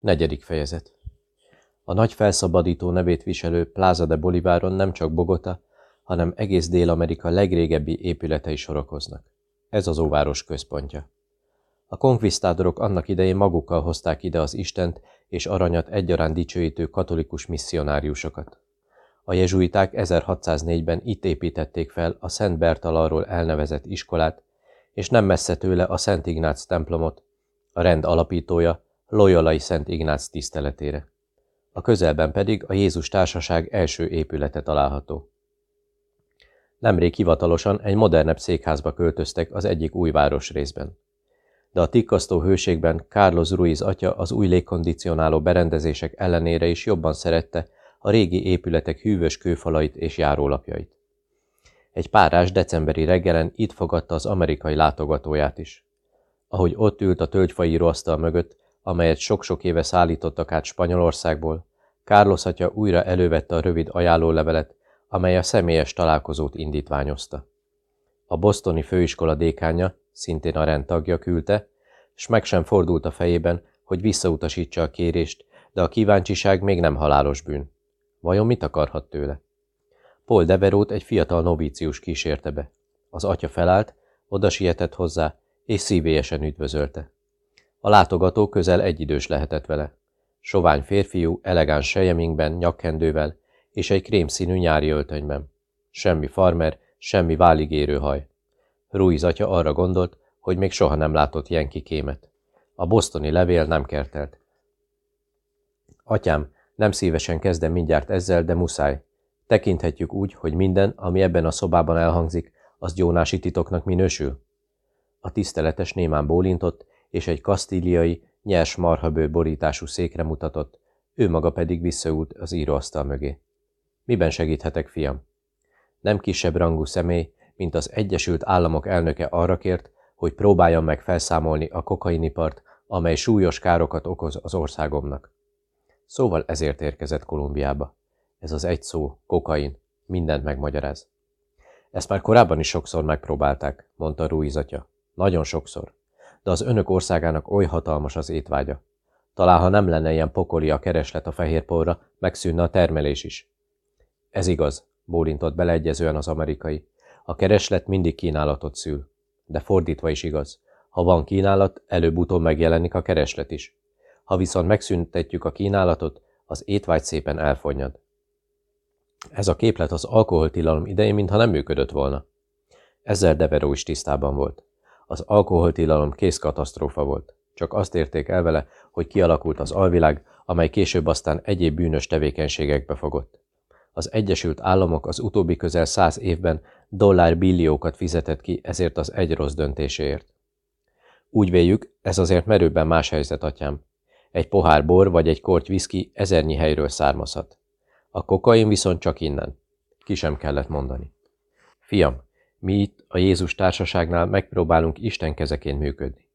Negyedik fejezet A nagy felszabadító nevét viselő Plaza de Boliváron nem csak Bogota, hanem egész Dél-Amerika legrégebbi épületei sorakoznak. Ez az óváros központja. A konkvisztádorok annak idején magukkal hozták ide az Istent és aranyat egyaránt dicsőítő katolikus misszionáriusokat. A jezsuiták 1604-ben itt építették fel a Szent Bertalarról elnevezett iskolát, és nem messze tőle a Szent Ignác templomot, a rend alapítója, Loyolai Szent Ignác tiszteletére. A közelben pedig a Jézus Társaság első épülete található. Nemrég hivatalosan egy modernebb székházba költöztek az egyik új városrészben. De a tikkasztó hőségben Carlos Ruiz atya az új légkondicionáló berendezések ellenére is jobban szerette a régi épületek hűvös kőfalait és járólapjait. Egy párás decemberi reggelen itt fogadta az amerikai látogatóját is. Ahogy ott ült a tölgyfai asztal mögött, amelyet sok-sok éve szállítottak át Spanyolországból, Carlos atya újra elővette a rövid ajánlólevelet, amely a személyes találkozót indítványozta. A bostoni főiskola dékánya, szintén a rendtagja küldte, s meg sem fordult a fejében, hogy visszautasítsa a kérést, de a kíváncsiság még nem halálos bűn. Vajon mit akarhat tőle? Paul Deverót egy fiatal novícius kísérte be. Az atya felállt, oda sietett hozzá, és szívélyesen üdvözölte. A látogató közel egyidős lehetett vele. Sovány férfiú, elegáns sejemingben, nyakkendővel és egy krémszínű nyári öltönyben. Semmi farmer, semmi váligérő haj. Ruiz atya arra gondolt, hogy még soha nem látott ilyen kikémet. A bosztoni levél nem kertelt. Atyám, nem szívesen kezdem mindjárt ezzel, de muszáj. Tekinthetjük úgy, hogy minden, ami ebben a szobában elhangzik, az gyónási titoknak minősül? A tiszteletes némán bólintott, és egy kasztíliai, nyers marhabő borítású székre mutatott, ő maga pedig visszaült az íróasztal mögé. Miben segíthetek, fiam? Nem kisebb rangú személy, mint az Egyesült Államok elnöke arra kért, hogy próbáljam meg felszámolni a kokainipart, amely súlyos károkat okoz az országomnak. Szóval ezért érkezett Kolumbiába. Ez az egy szó, kokain, mindent megmagyaráz. Ezt már korábban is sokszor megpróbálták, mondta Ruiz atya. Nagyon sokszor. De az önök országának oly hatalmas az étvágya. Talán ha nem lenne ilyen pokoli a kereslet a fehérporra, megszűnne a termelés is. Ez igaz, bólintott beleegyezően az amerikai. A kereslet mindig kínálatot szül. De fordítva is igaz. Ha van kínálat, előbb-utóbb megjelenik a kereslet is. Ha viszont megszüntetjük a kínálatot, az étvágy szépen elfonyad. Ez a képlet az alkoholtilalom idején mintha nem működött volna. Ezzel Deveró is tisztában volt. Az alkoholtilalom kész katasztrófa volt. Csak azt érték el vele, hogy kialakult az alvilág, amely később aztán egyéb bűnös tevékenységekbe fogott. Az Egyesült Államok az utóbbi közel száz évben dollárbilliókat fizetett ki ezért az egy rossz döntéséért. Úgy véljük, ez azért merőben más helyzet, atyám. Egy pohár bor vagy egy korty viszki ezernyi helyről származhat. A kokain viszont csak innen. Ki sem kellett mondani. Fiam, mi itt a Jézus társaságnál megpróbálunk Isten kezeként működni.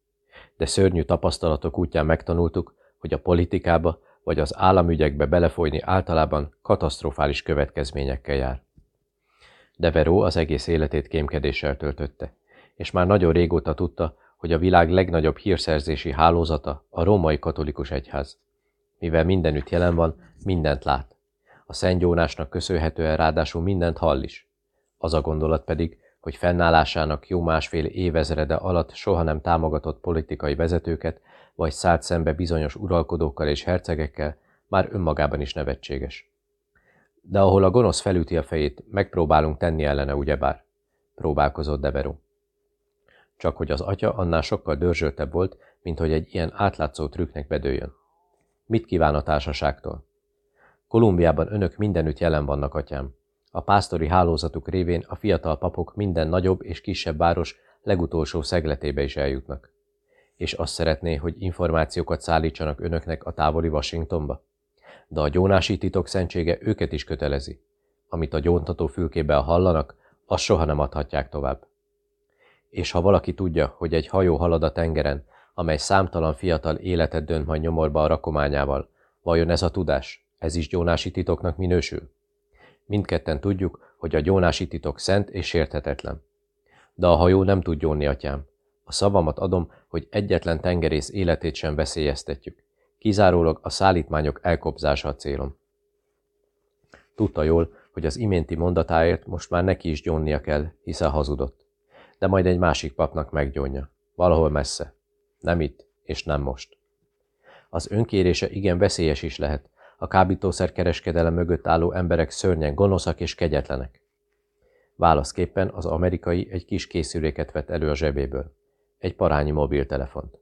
De szörnyű tapasztalatok útján megtanultuk, hogy a politikába vagy az államügyekbe belefolyni általában katasztrofális következményekkel jár. Deveró az egész életét kémkedéssel töltötte, és már nagyon régóta tudta, hogy a világ legnagyobb hírszerzési hálózata a római katolikus egyház. Mivel mindenütt jelen van, mindent lát. A Szent Jónásnak köszönhetően ráadásul mindent hall is. Az a gondolat pedig, hogy fennállásának jó másfél évezrede alatt soha nem támogatott politikai vezetőket, vagy szállt szembe bizonyos uralkodókkal és hercegekkel, már önmagában is nevetséges. De ahol a gonosz felüti a fejét, megpróbálunk tenni ellene, ugyebár? Próbálkozott Deveró. Csak hogy az atya annál sokkal dörzsöltebb volt, mint hogy egy ilyen átlátszó trükknek bedőjön. Mit kíván a társaságtól? Kolumbiában önök mindenütt jelen vannak, atyám. A pásztori hálózatuk révén a fiatal papok minden nagyobb és kisebb város legutolsó szegletébe is eljutnak. És azt szeretné, hogy információkat szállítsanak önöknek a távoli Washingtonba? De a gyónási titok szentsége őket is kötelezi. Amit a gyóntató fülkében hallanak, azt soha nem adhatják tovább. És ha valaki tudja, hogy egy hajó halad a tengeren, amely számtalan fiatal életet dönt majd nyomorba a rakományával, vajon ez a tudás, ez is gyónási titoknak minősül? Mindketten tudjuk, hogy a gyónási titok szent és sérthetetlen. De a hajó nem tud gyónni, atyám. A szavamat adom, hogy egyetlen tengerész életét sem veszélyeztetjük. Kizárólag a szállítmányok elkobzása a célom. Tudta jól, hogy az iménti mondatáért most már neki is gyónnia kell, hiszen hazudott. De majd egy másik papnak meggyónja. Valahol messze. Nem itt, és nem most. Az önkérése igen veszélyes is lehet. A kábítószer kereskedelem mögött álló emberek szörnyen gonoszak és kegyetlenek. Válaszképpen az amerikai egy kis készüléket vett elő a zsebéből. Egy parányi mobiltelefont.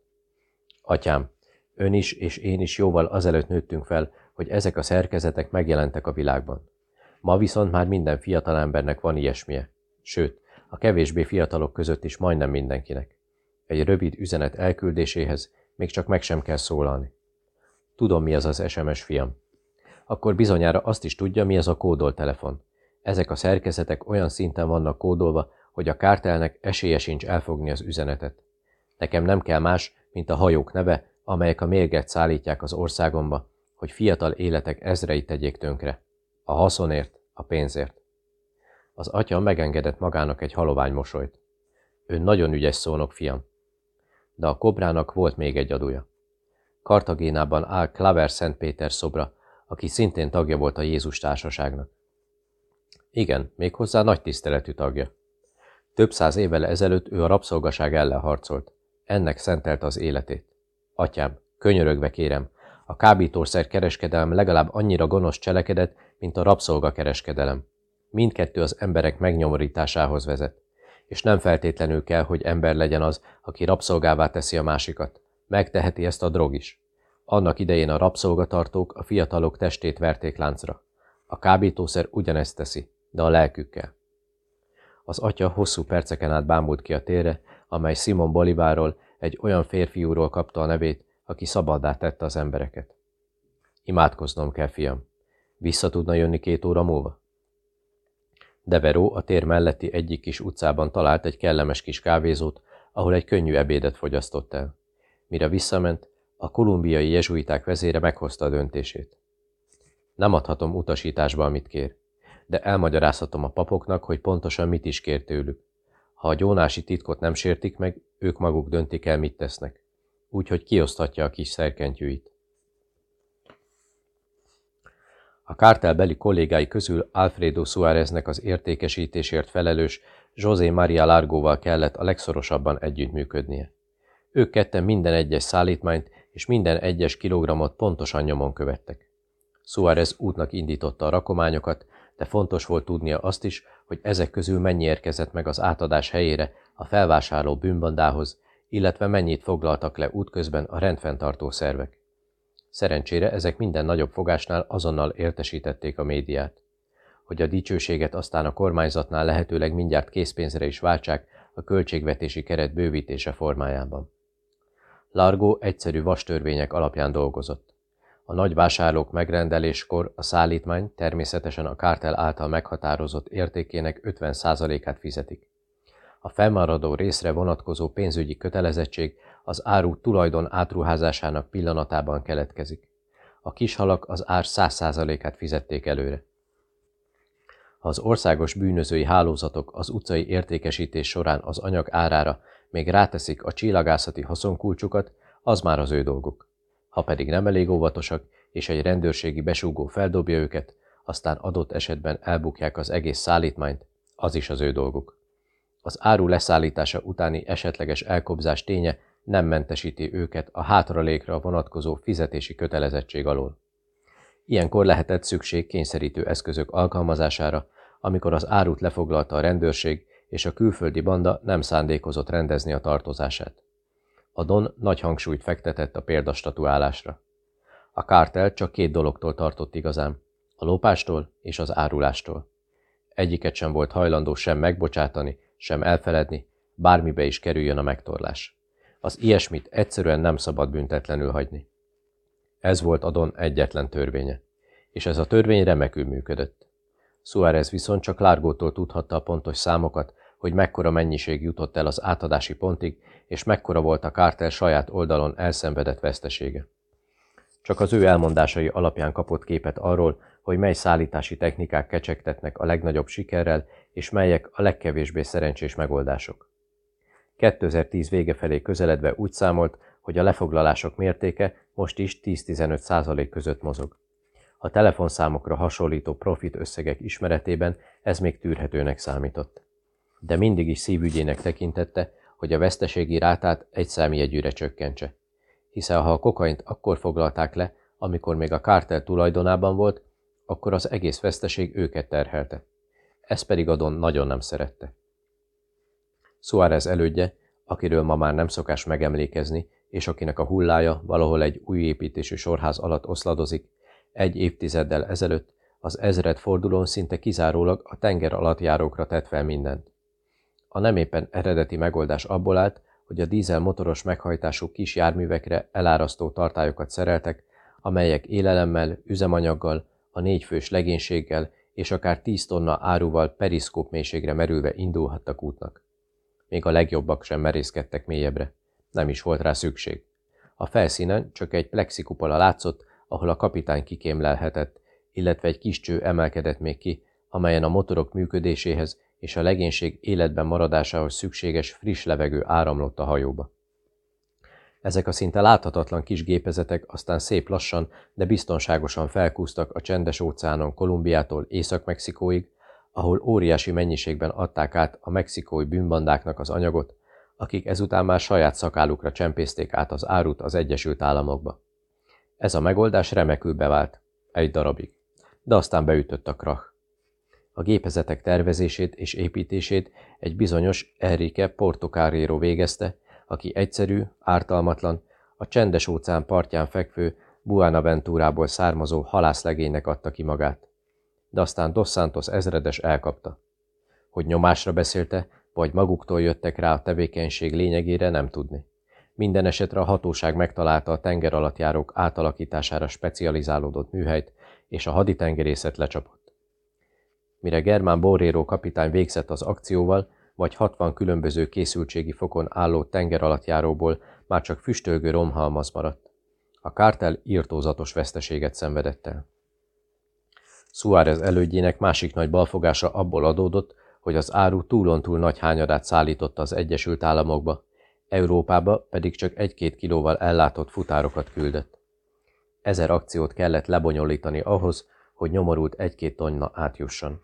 Atyám, ön is és én is jóval azelőtt nőttünk fel, hogy ezek a szerkezetek megjelentek a világban. Ma viszont már minden fiatal embernek van ilyesmie. Sőt, a kevésbé fiatalok között is majdnem mindenkinek. Egy rövid üzenet elküldéséhez még csak meg sem kell szólalni. Tudom, mi az az SMS fiam. Akkor bizonyára azt is tudja, mi az a kódoltelefon. Ezek a szerkezetek olyan szinten vannak kódolva, hogy a kártelnek esélye sincs elfogni az üzenetet. Nekem nem kell más, mint a hajók neve, amelyek a mérget szállítják az országomba, hogy fiatal életek ezreit tegyék tönkre. A haszonért, a pénzért. Az atya megengedett magának egy halovány mosolyt. Ő nagyon ügyes szónok, fiam. De a kobrának volt még egy adója. Kartagénában áll Klaver Szent Péter szobra, aki szintén tagja volt a Jézus társaságnak. Igen, méghozzá nagy tiszteletű tagja. Több száz évvel ezelőtt ő a rabszolgaság ellen harcolt. Ennek szentelt az életét. Atyám, könyörögve kérem, a kábítószer kereskedelem legalább annyira gonosz cselekedet, mint a rabszolgakereskedelem. Mindkettő az emberek megnyomorításához vezet. És nem feltétlenül kell, hogy ember legyen az, aki rabszolgává teszi a másikat. Megteheti ezt a drog is. Annak idején a rabszolgatartók a fiatalok testét verték láncra. A kábítószer ugyanezt teszi, de a lelkükkel. Az atya hosszú perceken át bámult ki a térre, amely Simon Bolivárról, egy olyan férfiúról kapta a nevét, aki szabaddá tette az embereket. Imádkoznom kell, fiam. Vissza tudna jönni két óra múlva? Deveró a tér melletti egyik kis utcában talált egy kellemes kis kávézót, ahol egy könnyű ebédet fogyasztott el. Mire visszament, a kolumbiai jezsuiták vezére meghozta a döntését. Nem adhatom utasításba, amit kér, de elmagyarázhatom a papoknak, hogy pontosan mit is kér tőlük. Ha a gyónási titkot nem sértik meg, ők maguk döntik el, mit tesznek. Úgyhogy kioszthatja a kis szerkentyűit. A kártelbeli kollégái közül Alfredo Suáreznek az értékesítésért felelős José Maria Largóval kellett a legszorosabban együttműködnie. Ők ketten minden egyes szállítmányt és minden egyes kilogramot pontosan nyomon követtek. Suárez útnak indította a rakományokat, de fontos volt tudnia azt is, hogy ezek közül mennyi érkezett meg az átadás helyére a felvásárló bűnbandához, illetve mennyit foglaltak le útközben a rendfenntartó szervek. Szerencsére ezek minden nagyobb fogásnál azonnal értesítették a médiát. Hogy a dicsőséget aztán a kormányzatnál lehetőleg mindjárt készpénzre is váltsák a költségvetési keret bővítése formájában. Largo egyszerű vastörvények alapján dolgozott. A nagy vásárlók megrendeléskor a szállítmány természetesen a kártel által meghatározott értékének 50%-át fizetik. A felmaradó részre vonatkozó pénzügyi kötelezettség az áru tulajdon átruházásának pillanatában keletkezik. A kishalak az ár 100%-át fizették előre. Ha az országos bűnözői hálózatok az utcai értékesítés során az anyag árára még ráteszik a csillagászati haszonkulcsukat, az már az ő dolguk. Ha pedig nem elég óvatosak, és egy rendőrségi besúgó feldobja őket, aztán adott esetben elbukják az egész szállítmányt, az is az ő dolguk. Az áru leszállítása utáni esetleges elkobzás ténye nem mentesíti őket a hátralékra vonatkozó fizetési kötelezettség alól. Ilyenkor lehetett szükség kényszerítő eszközök alkalmazására, amikor az árut lefoglalta a rendőrség, és a külföldi banda nem szándékozott rendezni a tartozását. A Don nagy hangsúlyt fektetett a példastatuálásra. A kártel csak két dologtól tartott igazán, a lopástól és az árulástól. Egyiket sem volt hajlandó sem megbocsátani, sem elfeledni, bármibe is kerüljön a megtorlás. Az ilyesmit egyszerűen nem szabad büntetlenül hagyni. Ez volt Adon egyetlen törvénye, és ez a törvény remekül működött. Suárez viszont csak Lárgótól tudhatta a pontos számokat, hogy mekkora mennyiség jutott el az átadási pontig, és mekkora volt a kártel saját oldalon elszenvedett vesztesége. Csak az ő elmondásai alapján kapott képet arról, hogy mely szállítási technikák kecsegtetnek a legnagyobb sikerrel, és melyek a legkevésbé szerencsés megoldások. 2010 vége felé közeledve úgy számolt, hogy a lefoglalások mértéke most is 10-15 százalék között mozog. A telefonszámokra hasonlító profit összegek ismeretében ez még tűrhetőnek számított. De mindig is szívügyének tekintette, hogy a veszteségi rátát egy számjegyűre csökkentse. Hiszen ha a kokaint akkor foglalták le, amikor még a kártel tulajdonában volt, akkor az egész veszteség őket terhelte. Ez pedig Adon nagyon nem szerette. Suárez elődje, akiről ma már nem szokás megemlékezni, és akinek a hullája valahol egy új építésű sorház alatt oszladozik, egy évtizeddel ezelőtt az ezred fordulón szinte kizárólag a tenger alatt járókra tett fel mindent. A nem éppen eredeti megoldás abból állt, hogy a dízel motoros meghajtású kis járművekre elárasztó tartályokat szereltek, amelyek élelemmel, üzemanyaggal, a négyfős legénységgel és akár 10 tonna áruval periszkóp mélységre merülve indulhattak útnak. Még a legjobbak sem merészkedtek mélyebbre. Nem is volt rá szükség. A felszínen csak egy plexikupola látszott, ahol a kapitány kikémlelhetett, illetve egy kis cső emelkedett még ki, amelyen a motorok működéséhez és a legénység életben maradásához szükséges friss levegő áramlott a hajóba. Ezek a szinte láthatatlan kis gépezetek aztán szép lassan, de biztonságosan felkúztak a csendes óceánon Kolumbiától Észak-Mexikóig, ahol óriási mennyiségben adták át a mexikói bűnbandáknak az anyagot, akik ezután már saját szakálukra csempészték át az árut az Egyesült Államokba. Ez a megoldás remekül bevált, egy darabig, de aztán beütött a krach. A gépezetek tervezését és építését egy bizonyos Enrique Portocarrero végezte, aki egyszerű, ártalmatlan, a csendes óceán partján fekvő Buenaventurából származó halászlegénynek adta ki magát. De aztán Dos Santos ezredes elkapta. Hogy nyomásra beszélte, vagy maguktól jöttek rá a tevékenység lényegére, nem tudni. Minden esetre a hatóság megtalálta a tenger alatt járók átalakítására specializálódott műhelyt, és a haditengerészet lecsapott. Mire Germán Borrero kapitány végzett az akcióval, vagy 60 különböző készültségi fokon álló tengeralattjáróból már csak füstölgő romhalmaz maradt. A kártel írtózatos veszteséget szenvedett el. Suárez elődjének másik nagy balfogása abból adódott, hogy az áru túlontúl nagy hányadát szállította az Egyesült Államokba, Európába pedig csak egy-két kilóval ellátott futárokat küldött. Ezer akciót kellett lebonyolítani ahhoz, hogy nyomorult egy-két tonna átjusson.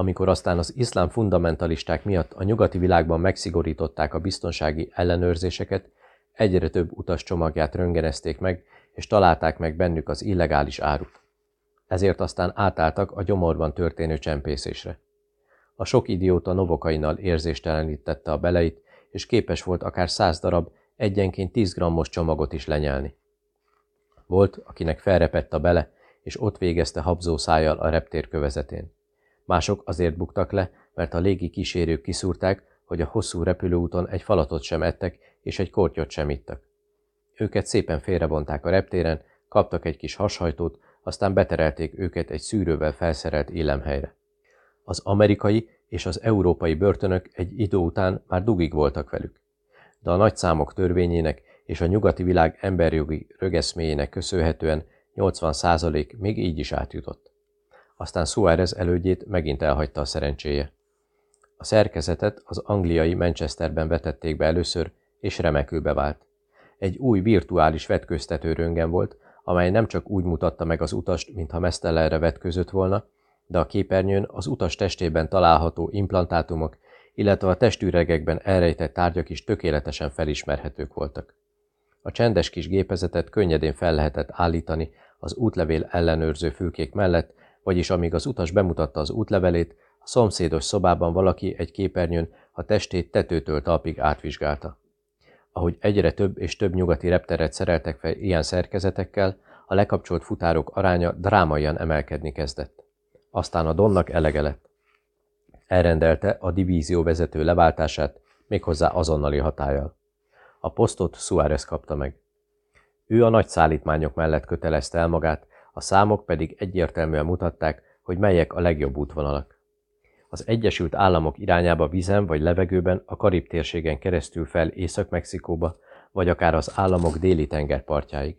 Amikor aztán az iszlám fundamentalisták miatt a nyugati világban megszigorították a biztonsági ellenőrzéseket, egyre több utas csomagját röngenezték meg, és találták meg bennük az illegális árut. Ezért aztán átálltak a gyomorban történő csempészésre. A sok idióta novokainnal érzéstelenítette a beleit, és képes volt akár száz darab, egyenként 10 grammos csomagot is lenyelni. Volt, akinek felrepett a bele, és ott végezte habzó szájjal a reptér kövezetén. Mások azért buktak le, mert a légi kísérők kiszúrták, hogy a hosszú repülőúton egy falatot sem ettek, és egy kortyot sem ittak. Őket szépen félrebonták a reptéren, kaptak egy kis hashajtót, aztán beterelték őket egy szűrővel felszerelt élemhelyre. Az amerikai és az európai börtönök egy idő után már dugig voltak velük. De a nagy számok törvényének és a nyugati világ emberjogi rögeszméjének köszönhetően 80% még így is átjutott. Aztán Suárez elődjét megint elhagyta a szerencséje. A szerkezetet az angliai Manchesterben vetették be először, és remekül bevált. Egy új virtuális vetköztető röngen volt, amely nem csak úgy mutatta meg az utast, mintha mesztelenre vetközött volna, de a képernyőn az utas testében található implantátumok, illetve a testüregekben elrejtett tárgyak is tökéletesen felismerhetők voltak. A csendes kis gépezetet könnyedén fel lehetett állítani az útlevél ellenőrző fülkék mellett, vagyis amíg az utas bemutatta az útlevelét, a szomszédos szobában valaki egy képernyőn a testét tetőtől talpig átvizsgálta. Ahogy egyre több és több nyugati repteret szereltek fel ilyen szerkezetekkel, a lekapcsolt futárok aránya drámaian emelkedni kezdett. Aztán a Donnak elege lett. Elrendelte a divízió vezető leváltását, méghozzá azonnali hatállyal. A posztot Suárez kapta meg. Ő a nagy szállítmányok mellett kötelezte el magát, a számok pedig egyértelműen mutatták, hogy melyek a legjobb útvonalak. Az Egyesült Államok irányába vizen vagy levegőben a Karib térségen keresztül fel Észak-Mexikóba, vagy akár az államok déli tengerpartjáig.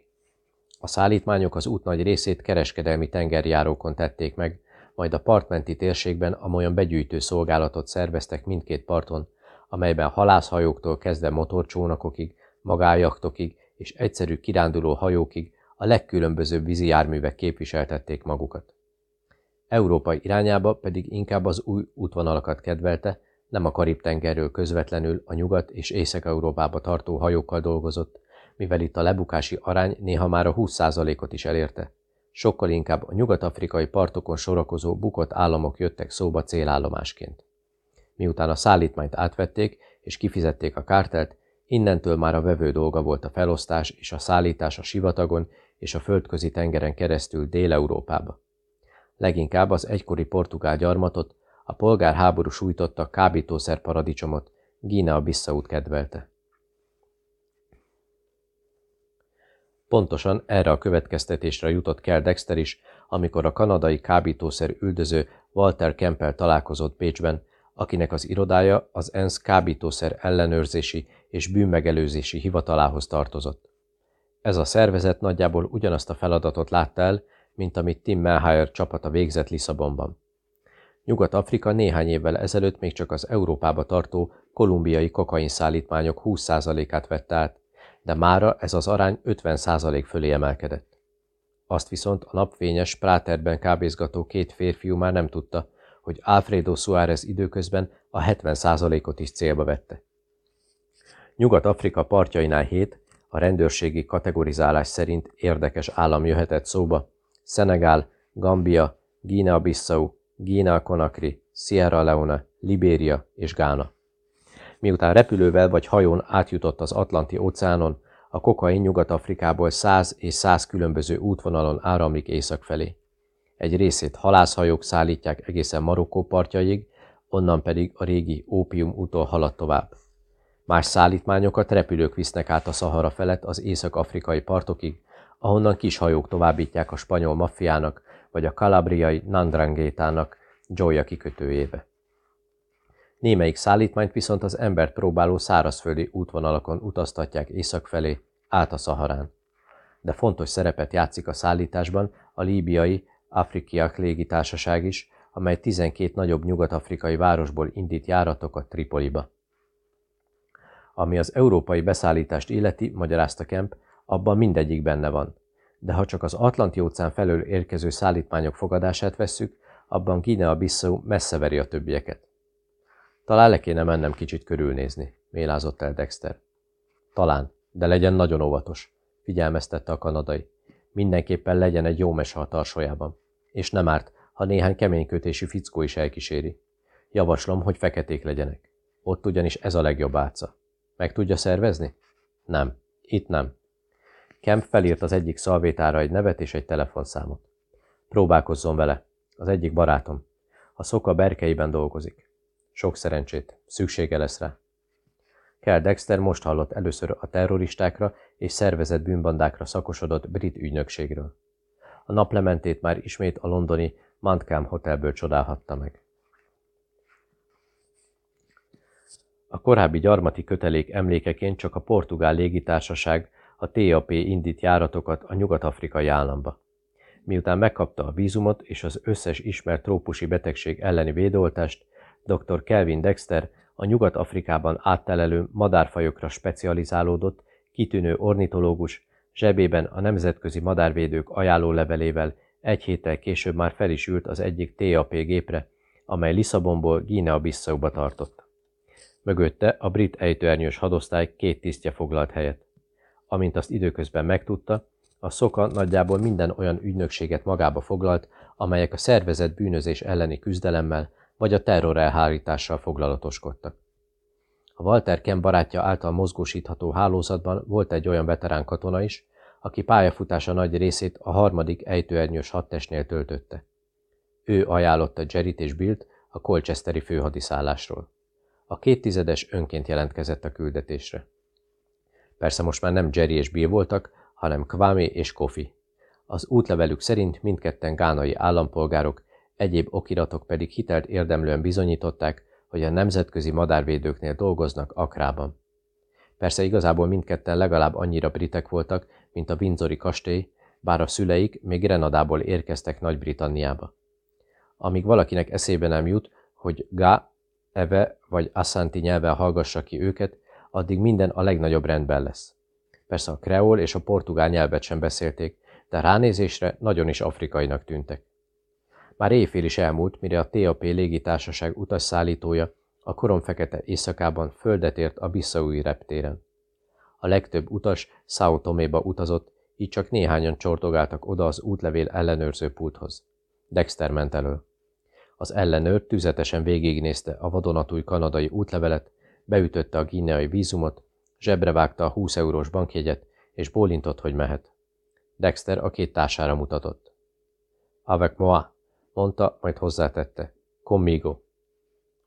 A szállítmányok az út nagy részét kereskedelmi tengerjárókon tették meg, majd a partmenti térségben amolyan begyűjtő szolgálatot szerveztek mindkét parton, amelyben halászhajóktól kezdve motorcsónakokig, magájaktokig és egyszerű kiránduló hajókig a legkülönbözőbb vízi járművek képviseltették magukat. Európa irányába pedig inkább az új útvonalakat kedvelte, nem a Karib-tengerről közvetlenül a Nyugat- és Észak-Európába tartó hajókkal dolgozott, mivel itt a lebukási arány néha már a 20%-ot is elérte. Sokkal inkább a nyugat-afrikai partokon sorakozó bukott államok jöttek szóba célállomásként. Miután a szállítmányt átvették és kifizették a kártelt, innentől már a vevő dolga volt a felosztás és a szállítás a sivatagon és a földközi tengeren keresztül Dél-Európába. Leginkább az egykori portugál gyarmatot, a polgárháború sújtotta kábítószer paradicsomot, Gína Bissaut kedvelte. Pontosan erre a következtetésre jutott Kell Dexter is, amikor a kanadai kábítószer üldöző Walter Kempel találkozott Pécsben, akinek az irodája az ENSZ kábítószer ellenőrzési és bűnmegelőzési hivatalához tartozott. Ez a szervezet nagyjából ugyanazt a feladatot látta el, mint amit Tim Melhire csapata végzett Lisszabonban. Nyugat-Afrika néhány évvel ezelőtt még csak az Európába tartó kolumbiai kokainszállítmányok 20%-át vette át, de mára ez az arány 50% fölé emelkedett. Azt viszont a napfényes Práterben kábézgató két férfiú már nem tudta, hogy Alfredo Suárez időközben a 70%-ot is célba vette. Nyugat-Afrika partjainál hét, a rendőrségi kategorizálás szerint érdekes állam jöhetett szóba, Szenegál, Gambia, Guinea-Bissau, Guinea-Conakry, Sierra Leone, Libéria és Gána. Miután repülővel vagy hajón átjutott az Atlanti óceánon, a kokain Nyugat-Afrikából száz és száz különböző útvonalon áramlik észak felé. Egy részét halászhajók szállítják egészen Marokkó partjaig, onnan pedig a régi ópium úton halad tovább. Más szállítmányokat repülők visznek át a Szahara felett az észak-afrikai partokig, ahonnan kis hajók továbbítják a spanyol maffiának vagy a kalabriai Nandrangétának Gioia kikötőjébe. Némelyik szállítmányt viszont az embert próbáló szárazföldi útvonalakon utaztatják észak felé, át a Szaharán. De fontos szerepet játszik a szállításban a líbiai Afrikiak légitársaság is, amely 12 nagyobb nyugat-afrikai városból indít járatokat Tripoliba. Ami az európai beszállítást illeti, magyarázta Kemp, abban mindegyik benne van. De ha csak az Atlanti-óceán felől érkező szállítmányok fogadását vesszük, abban Guinea-Bissau messze veri a többieket. Talán le kéne mennem kicsit körülnézni, mélázott el Dexter. Talán, de legyen nagyon óvatos, figyelmeztette a kanadai. Mindenképpen legyen egy jó mese a tarsójában. És nem árt, ha néhány keménykötésű fickó is elkíséri. Javaslom, hogy feketék legyenek. Ott ugyanis ez a legjobb áca. Meg tudja szervezni? Nem. Itt nem. Kemp felírt az egyik szalvétára egy nevet és egy telefonszámot. Próbálkozzon vele. Az egyik barátom. A szoka berkeiben dolgozik. Sok szerencsét. Szüksége lesz rá. Kell Dexter most hallott először a terroristákra és szervezett bűnbandákra szakosodott brit ügynökségről. A naplementét már ismét a londoni Mantcam hotelből csodálhatta meg. A korábbi gyarmati kötelék emlékeként csak a portugál légitársaság, a TAP indít járatokat a nyugat-afrikai államba. Miután megkapta a vízumot és az összes ismert trópusi betegség elleni védoltást, dr. Kelvin Dexter a Nyugat-Afrikában áttelelő madárfajokra specializálódott, kitűnő ornitológus, zsebében a nemzetközi madárvédők ajánlólevelével egy héttel később már fel is ült az egyik TAP gépre, amely Lisszabonból Guinea-Bissauba tartott. Mögötte a brit ejtőernyős hadosztály két tisztje foglalt helyet. Amint azt időközben megtudta, a Szoka nagyjából minden olyan ügynökséget magába foglalt, amelyek a szervezett bűnözés elleni küzdelemmel vagy a terror elhárítással foglalatoskodtak. A Walter Ken barátja által mozgósítható hálózatban volt egy olyan veterán katona is, aki pályafutása nagy részét a harmadik ejtőernyős hadtestnél töltötte. Ő ajánlotta Jerryt és Billt a Colchesteri főhadiszállásról. A két tizedes önként jelentkezett a küldetésre. Persze most már nem Jerry és Bill voltak, hanem Kwame és Kofi. Az útlevelük szerint mindketten gánai állampolgárok, egyéb okiratok pedig hitelt érdemlően bizonyították, hogy a nemzetközi madárvédőknél dolgoznak Akrában. Persze igazából mindketten legalább annyira britek voltak, mint a Windsori kastély, bár a szüleik még Grenadából érkeztek Nagy-Britanniába. Amíg valakinek eszébe nem jut, hogy Ga, Eve vagy Assanti nyelven hallgassa ki őket, addig minden a legnagyobb rendben lesz. Persze a kreol és a portugál nyelvet sem beszélték, de ránézésre nagyon is afrikainak tűntek. Már éjfél is elmúlt, mire a TAP légitársaság utasszállítója a koromfekete éjszakában földet ért a Bissaui reptéren. A legtöbb utas Sao Toméba utazott, így csak néhányan csortogáltak oda az útlevél ellenőrző pulthoz. Dexter ment elő. Az ellenőr tüzetesen végignézte a vadonatúj kanadai útlevelet, beütötte a guineai vízumot, zsebre vágta a 20 eurós bankjegyet, és bólintott, hogy mehet. Dexter a két társára mutatott. Avec moi, mondta, majd hozzátette. Conmigo.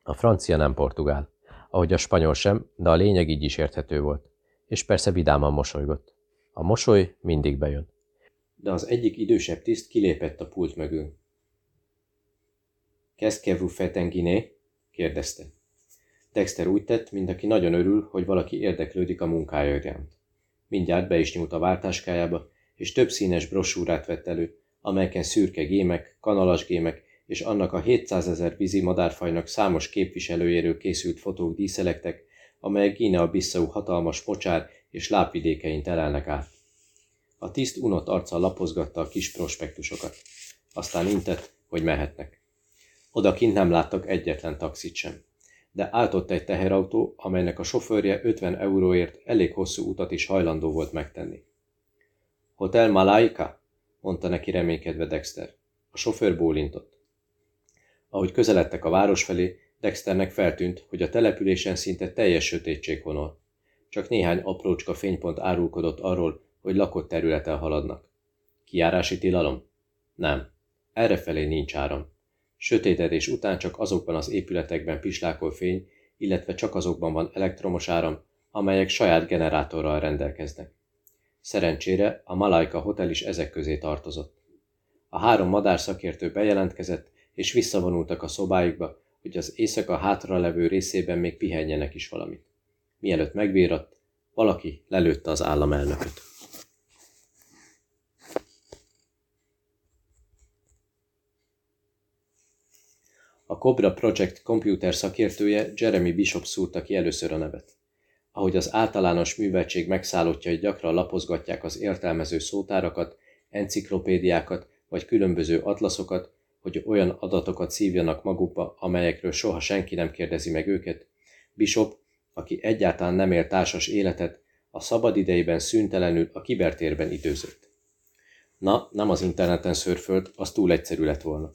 A francia nem portugál, ahogy a spanyol sem, de a lényeg így is érthető volt. És persze vidáman mosolygott. A mosoly mindig bejön. De az egyik idősebb tiszt kilépett a pult mögül. Qu'est-ce que vous faites en Guinée? kérdezte. Dexter úgy tett, mint aki nagyon örül, hogy valaki érdeklődik a munkája iránt. Mindjárt be is nyúlt a váltáskájába, és több színes brosúrát vett elő, amelyeken szürke gémek, kanalas gémek és annak a 700 ezer vízi madárfajnak számos képviselőjéről készült fotók díszelektek, amelyek Guinea-Bissau hatalmas mocsár és lábvidékein telelnek át. A tiszt unott arccal lapozgatta a kis prospektusokat. Aztán intett, hogy mehetnek. Odakint nem láttak egyetlen taxit sem. De áltott egy teherautó, amelynek a sofőrje 50 euróért elég hosszú utat is hajlandó volt megtenni. Hotel Malaika? mondta neki reménykedve Dexter. A sofőr bólintott. Ahogy közeledtek a város felé, Dexternek feltűnt, hogy a településen szinte teljes sötétség vonal. Csak néhány aprócska fénypont árulkodott arról, hogy lakott területen haladnak. Kiárási tilalom? Nem. Errefelé nincs áram. Sötétedés után csak azokban az épületekben pislákol fény, illetve csak azokban van elektromos áram, amelyek saját generátorral rendelkeznek. Szerencsére a Malaika Hotel is ezek közé tartozott. A három madárszakértő bejelentkezett, és visszavonultak a szobájukba, hogy az éjszaka hátra levő részében még pihenjenek is valamit. Mielőtt megvératt, valaki lelőtte az államelnököt. A Cobra Project komputer szakértője Jeremy Bishop szúrta ki először a nevet. Ahogy az általános műveltség megszállottjai gyakran lapozgatják az értelmező szótárakat, enciklopédiákat vagy különböző atlaszokat, hogy olyan adatokat szívjanak magukba, amelyekről soha senki nem kérdezi meg őket, Bishop, aki egyáltalán nem él társas életet, a szabad idejében szüntelenül a kibertérben időzött. Na, nem az interneten szörfölt, az túl egyszerű lett volna.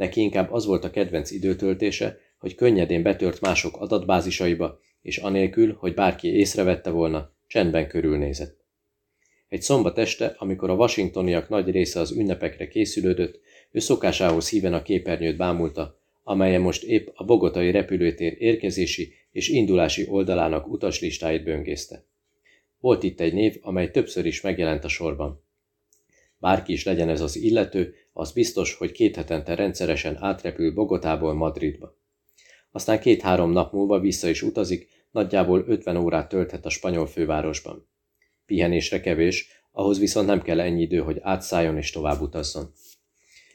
Neki inkább az volt a kedvenc időtöltése, hogy könnyedén betört mások adatbázisaiba, és anélkül, hogy bárki észrevette volna, csendben körülnézett. Egy szombat este, amikor a washingtoniak nagy része az ünnepekre készülődött, ő szokásához híven a képernyőt bámulta, amelyen most épp a bogotai repülőtér érkezési és indulási oldalának utaslistáit böngészte. Volt itt egy név, amely többször is megjelent a sorban. Bárki is legyen ez az illető, az biztos, hogy két hetente rendszeresen átrepül Bogotából Madridba. Aztán két-három nap múlva vissza is utazik, nagyjából 50 órát tölthet a spanyol fővárosban. Pihenésre kevés, ahhoz viszont nem kell ennyi idő, hogy átszálljon és tovább utazzon.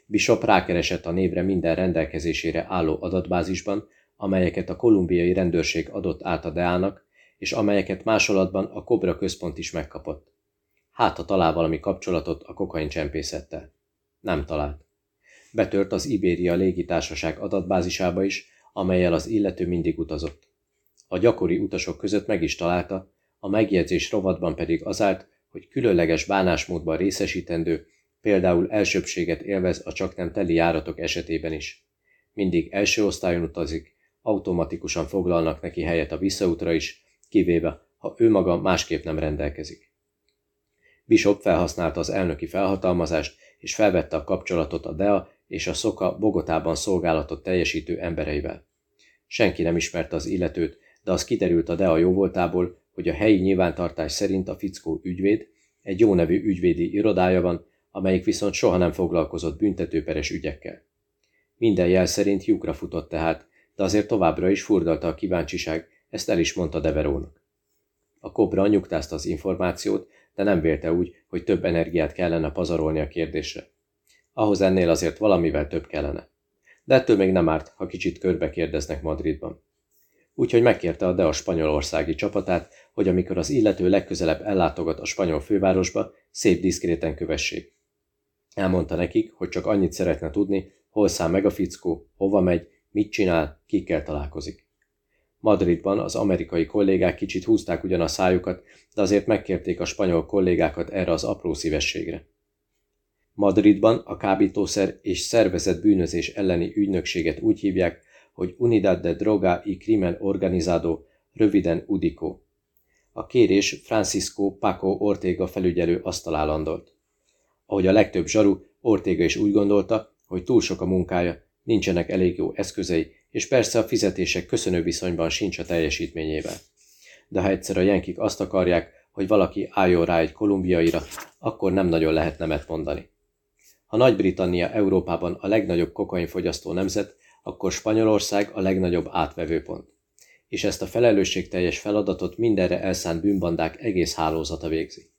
Bishop rákeresett a névre minden rendelkezésére álló adatbázisban, amelyeket a kolumbiai rendőrség adott át a Deának, és amelyeket másolatban a Kobra központ is megkapott. Hát, ha talál valami kapcsolatot a kokain csempészettel. Nem talált. Betört az Ibéria légitársaság adatbázisába is, amelyel az illető mindig utazott. A gyakori utasok között meg is találta, a megjegyzés rovatban pedig az állt, hogy különleges bánásmódban részesítendő, például elsőbséget élvez a csak nem teli járatok esetében is. Mindig első osztályon utazik, automatikusan foglalnak neki helyet a visszaútra is, kivéve, ha ő maga másképp nem rendelkezik. Bishop felhasználta az elnöki felhatalmazást, és felvette a kapcsolatot a DEA és a Szoka Bogotában szolgálatot teljesítő embereivel. Senki nem ismerte az illetőt, de az kiderült a DEA jóvoltából, hogy a helyi nyilvántartás szerint a fickó ügyvéd, egy jó nevű ügyvédi irodája van, amelyik viszont soha nem foglalkozott büntetőperes ügyekkel. Minden jel szerint lyukra futott tehát, de azért továbbra is furdalta a kíváncsiság, ezt el is mondta Deverónak. A kobra nyugtázta az információt, de nem vélte úgy, hogy több energiát kellene pazarolni a kérdésre. Ahhoz ennél azért valamivel több kellene. De ettől még nem árt, ha kicsit körbe kérdeznek Madridban. úgyhogy megkérte a DEA spanyolországi csapatát, hogy amikor az illető legközelebb ellátogat a spanyol fővárosba, szép diszkréten kövessék. Elmondta nekik, hogy csak annyit szeretne tudni, hol száll meg a fickó, hova megy, mit csinál, kikkel találkozik. Madridban az amerikai kollégák kicsit húzták ugyan a szájukat, de azért megkérték a spanyol kollégákat erre az apró szívességre. Madridban a kábítószer és szervezett bűnözés elleni ügynökséget úgy hívják, hogy Unidad de Droga y Crimen Organizado, röviden UDICO. A kérés Francisco Paco Ortega felügyelő asztalá landolt. Ahogy a legtöbb zsaru, Ortega is úgy gondolta, hogy túl sok a munkája, nincsenek elég jó eszközei, és persze a fizetések köszönő viszonyban sincs a teljesítményével. De ha egyszer a jenkik azt akarják, hogy valaki álljon rá egy kolumbiaira, akkor nem nagyon lehet nemet mondani. Ha Nagy-Britannia Európában a legnagyobb kokainfogyasztó nemzet, akkor Spanyolország a legnagyobb átvevőpont. És ezt a felelősségteljes feladatot mindenre elszánt bűnbandák egész hálózata végzi.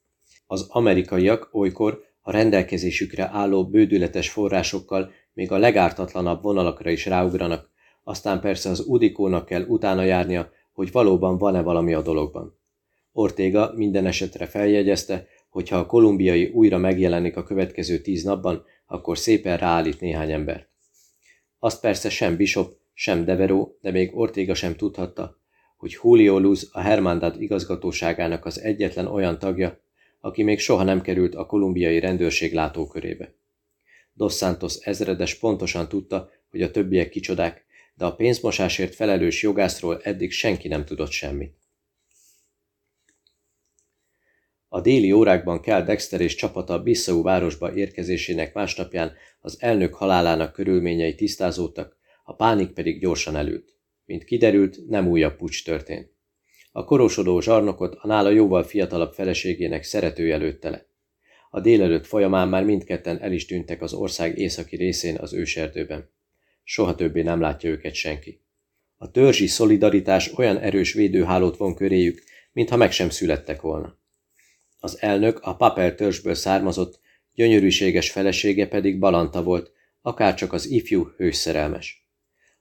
Az amerikaiak olykor a rendelkezésükre álló bődületes forrásokkal még a legártatlanabb vonalakra is ráugranak, aztán persze az udikónak kell utána járnia, hogy valóban van-e valami a dologban. Ortega minden esetre feljegyezte, hogy ha a kolumbiai újra megjelenik a következő tíz napban, akkor szépen ráállít néhány embert. Azt persze sem Bishop, sem Deveró, de még Ortega sem tudhatta, hogy Julio Luz a Hermandad igazgatóságának az egyetlen olyan tagja, aki még soha nem került a kolumbiai rendőrség látókörébe. Dos Santos ezredes pontosan tudta, hogy a többiek kicsodák, de a pénzmosásért felelős jogászról eddig senki nem tudott semmit. A déli órákban kell Dexter és csapata Bissau városba érkezésének másnapján az elnök halálának körülményei tisztázódtak, a pánik pedig gyorsan előtt. Mint kiderült, nem újabb pucs történt. A korosodó zsarnokot a nála jóval fiatalabb feleségének szeretője lőtte le. A délelőtt folyamán már mindketten el is tűntek az ország északi részén az őserdőben. Soha többé nem látja őket senki. A törzsi szolidaritás olyan erős védőhálót von köréjük, mintha meg sem születtek volna. Az elnök a papel törzsből származott, gyönyörűséges felesége pedig Balanta volt, akárcsak az ifjú hőszerelmes.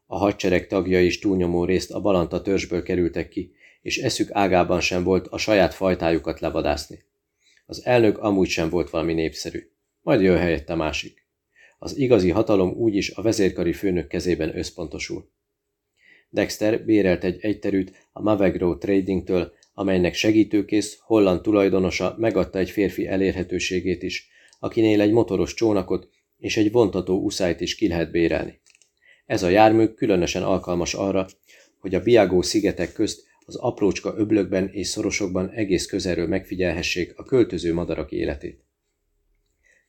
A hadsereg tagja is túlnyomó részt a Balanta törzsből kerültek ki, és eszük ágában sem volt a saját fajtájukat levadászni. Az elnök amúgy sem volt valami népszerű. Majd jön helyette másik. Az igazi hatalom úgyis a vezérkari főnök kezében összpontosul. Dexter bérelt egy egyterűt a Mavegro Tradingtől, amelynek segítőkész, holland tulajdonosa megadta egy férfi elérhetőségét is, akinél egy motoros csónakot és egy vontató uszájt is ki lehet bérelni. Ez a jármű különösen alkalmas arra, hogy a Biagó szigetek közt az aprócska öblökben és szorosokban egész közelről megfigyelhessék a költöző madarak életét.